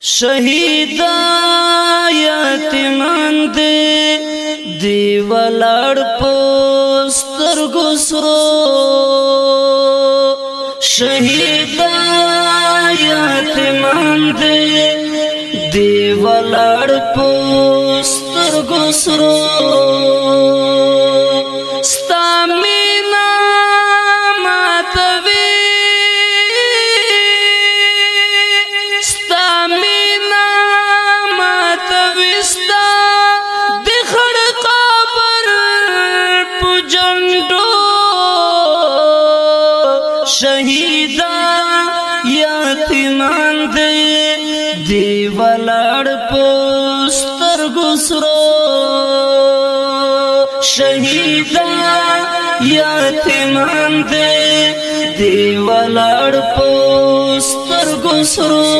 شهید یتیمان دی دی ولړ پستر ګسرو شهید یتیمان دی دی ولړ پستر ګسرو جنډو شهیدان یتیمان دی دی ولړ پوستر ګسرو شهیدان یتیمان دی دی ولړ پوستر ګسرو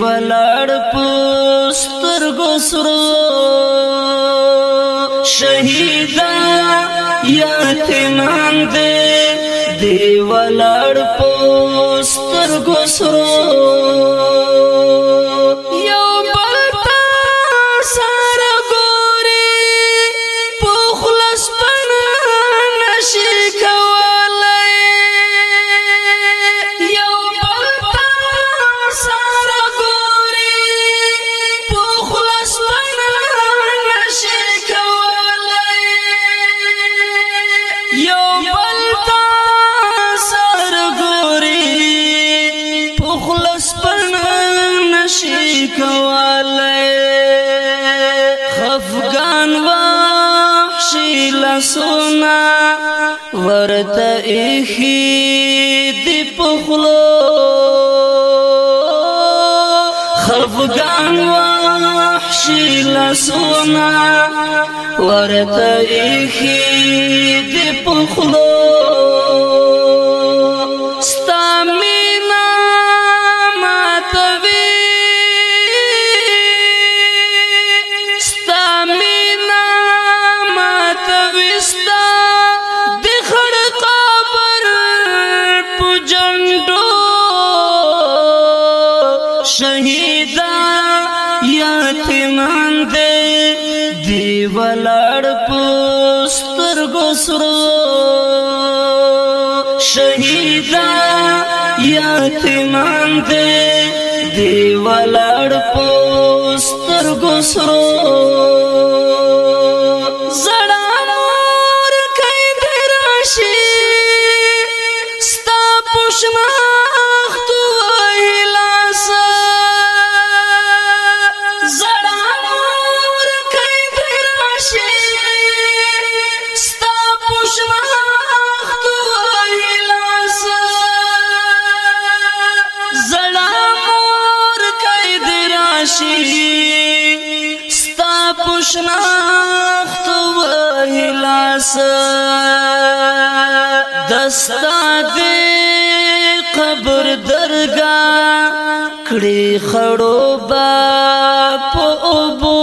ولاړ پستر ګسرو شهیدا یتیمان دې دی ولاړ پستر ګسرو نشي کولای خفغان وحشي لسونا ورته اخی دی پخلو خفغان وحشي لسونا ورته اخی دی پخلو شهیدا یتیمان دې دی ولړ پوستر ګسرو پس دستا دی قبر درگا کڑی خڑو با پوبو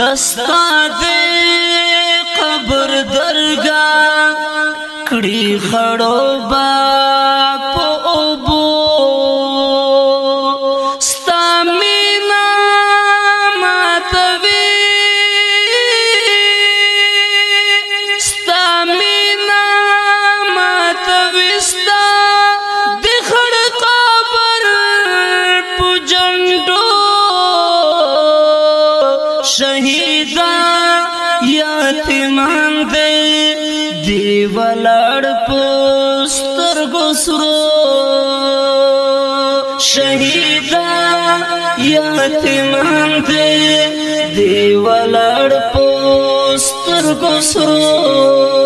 دستا دی قبر درگا کڑی خڑو با سترګو سرو شهیدا یتیمان دې دی ولړ پوستر کو سرو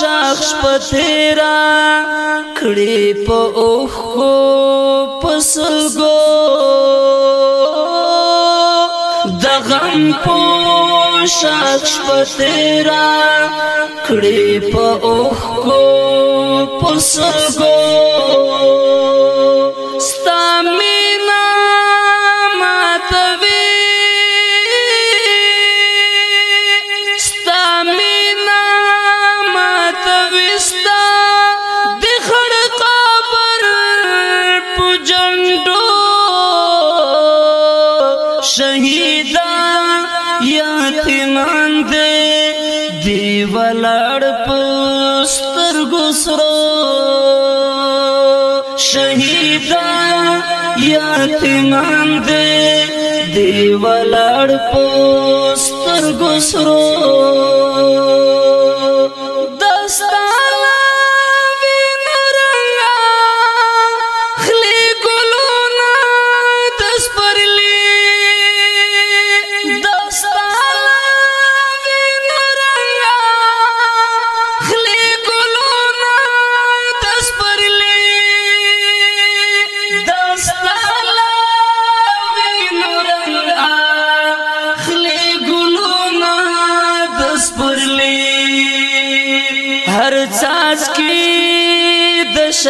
شخص پتیرا کړي په اوخو پسلګو د غم په شخص پتیرا کړي په اوخو پسلګو لړ پستر ګسرو شهیدان یتیمان دې دی ولړ پستر ګسرو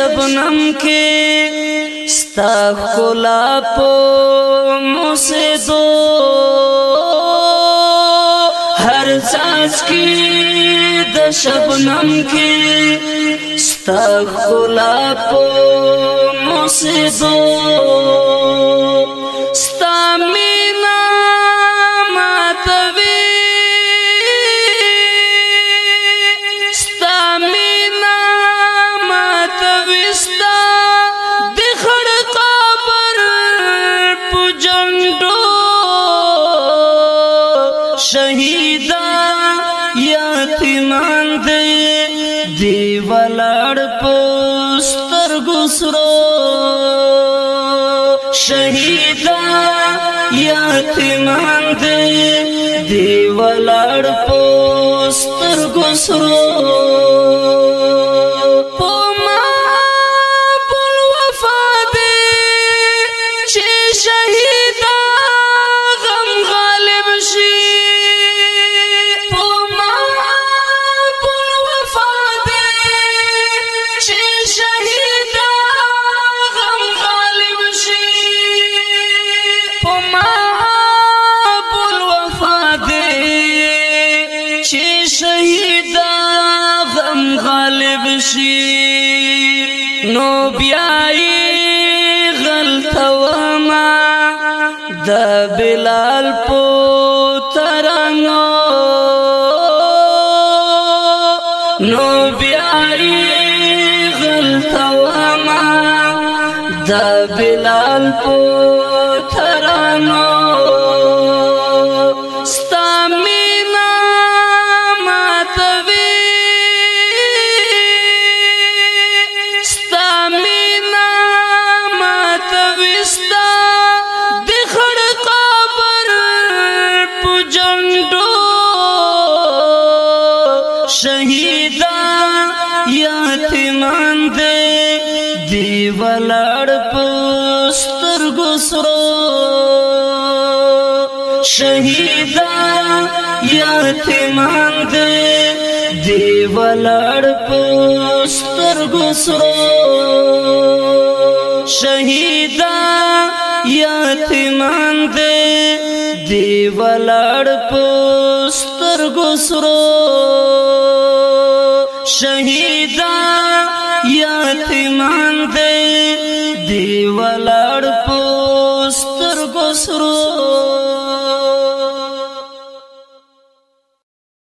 شبنم کې ستا خلا په مسدو هر ساز کې د شبنم کې ستا خلا په مسدو ستا می سترګو سرو شهیدا یتیمان دې دی ولړ پوستر ګو سرو پما پل وفا دې چې شهید شي نو بیاي غلطوما د بلال په ترنګو نو بیاي غلطوما د بلال په ترنګو سترګو سرو شهیدا یتیمان دې دی ولړ پسترګو سرو شهیدا یتیمان دې دی ولړ پسترګو سرو شهیدا یتیمان دې دی ولړ